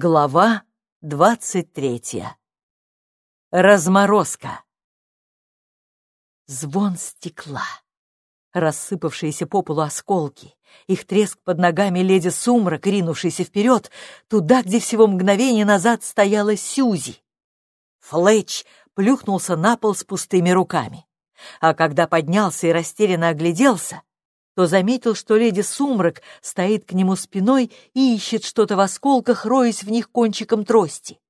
Глава двадцать третья. Разморозка. Звон стекла. Рассыпавшиеся по полу осколки, их треск под ногами леди Сумрак, ринувшийся вперед, туда, где всего мгновение назад стояла Сюзи. Флетч плюхнулся на пол с пустыми руками. А когда поднялся и растерянно огляделся, то заметил, что леди Сумрак стоит к нему спиной и ищет что-то в осколках, роясь в них кончиком трости.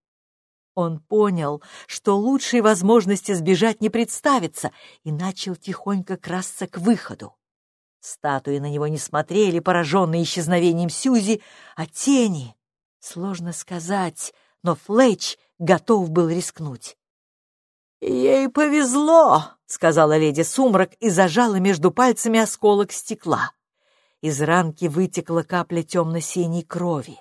Он понял, что лучшей возможности сбежать не представится, и начал тихонько красться к выходу. Статуи на него не смотрели, пораженные исчезновением Сюзи, а тени. Сложно сказать, но Флетч готов был рискнуть. «Ей повезло», — сказала леди Сумрак и зажала между пальцами осколок стекла. Из ранки вытекла капля темно-синей крови.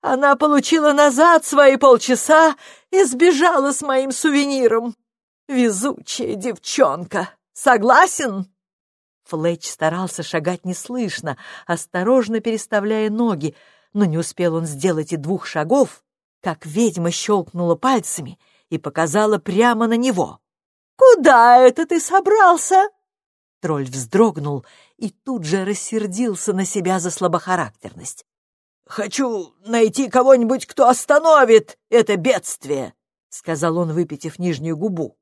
Она получила назад свои полчаса и сбежала с моим сувениром. Везучая девчонка. Согласен? Флетч старался шагать неслышно, осторожно переставляя ноги, но не успел он сделать и двух шагов, как ведьма щелкнула пальцами — и показала прямо на него. «Куда это ты собрался?» Тролль вздрогнул и тут же рассердился на себя за слабохарактерность. «Хочу найти кого-нибудь, кто остановит это бедствие», — сказал он, выпитив нижнюю губу.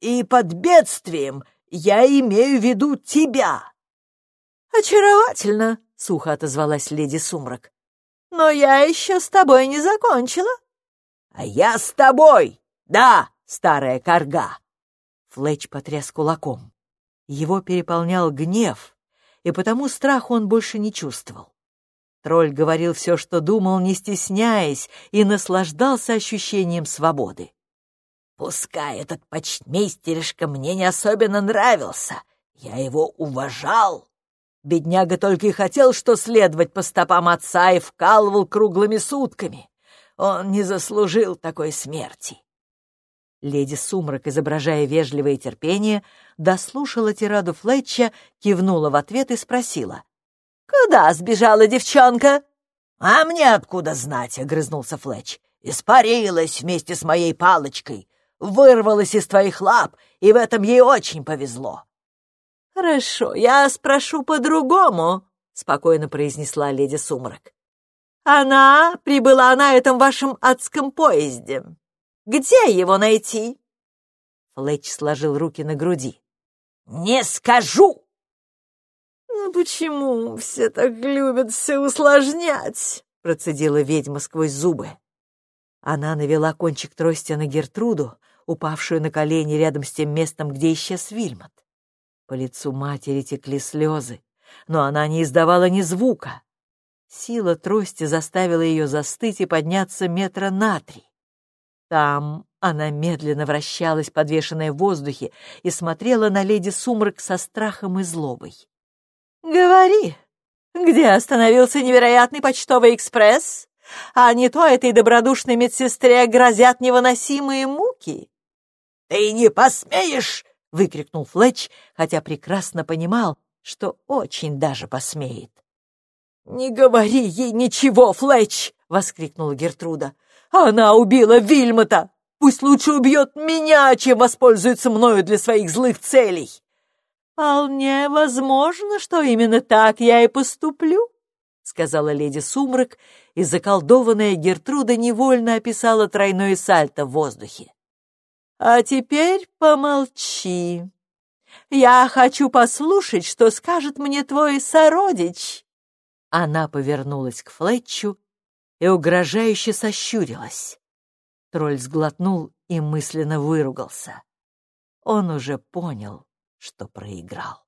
«И под бедствием я имею в виду тебя». «Очаровательно», — сухо отозвалась леди Сумрак. «Но я еще с тобой не закончила». «А я с тобой! Да, старая корга!» Флетч потряс кулаком. Его переполнял гнев, и потому страха он больше не чувствовал. Тролль говорил все, что думал, не стесняясь, и наслаждался ощущением свободы. «Пускай этот почтмейстеришка мне не особенно нравился, я его уважал. Бедняга только и хотел, что следовать по стопам отца и вкалывал круглыми сутками. Он не заслужил такой смерти. Леди Сумрак, изображая вежливое терпение, дослушала тираду Флетча, кивнула в ответ и спросила. «Куда сбежала девчонка?» «А мне откуда знать?» — огрызнулся Флетч. «Испарилась вместе с моей палочкой, вырвалась из твоих лап, и в этом ей очень повезло». «Хорошо, я спрошу по-другому», — спокойно произнесла леди Сумрак. Она прибыла на этом вашем адском поезде. Где его найти?» Флетч сложил руки на груди. «Не скажу!» «Ну почему все так любят все усложнять?» процедила ведьма сквозь зубы. Она навела кончик трости на Гертруду, упавшую на колени рядом с тем местом, где исчез Вильмот. По лицу матери текли слезы, но она не издавала ни звука. Сила трости заставила ее застыть и подняться метра на три. Там она медленно вращалась, подвешенная в воздухе, и смотрела на леди Сумрак со страхом и злобой. «Говори, где остановился невероятный почтовый экспресс? А не то этой добродушной медсестре грозят невыносимые муки». «Ты не посмеешь!» — выкрикнул Флетч, хотя прекрасно понимал, что очень даже посмеет. «Не говори ей ничего, Флетч!» — воскликнула Гертруда. «Она убила Вильмота! Пусть лучше убьет меня, чем воспользуется мною для своих злых целей!» «Вполне возможно, что именно так я и поступлю», — сказала леди Сумрак, и заколдованная Гертруда невольно описала тройное сальто в воздухе. «А теперь помолчи. Я хочу послушать, что скажет мне твой сородич». Она повернулась к Флетчу и угрожающе сощурилась. Тролль сглотнул и мысленно выругался. Он уже понял, что проиграл.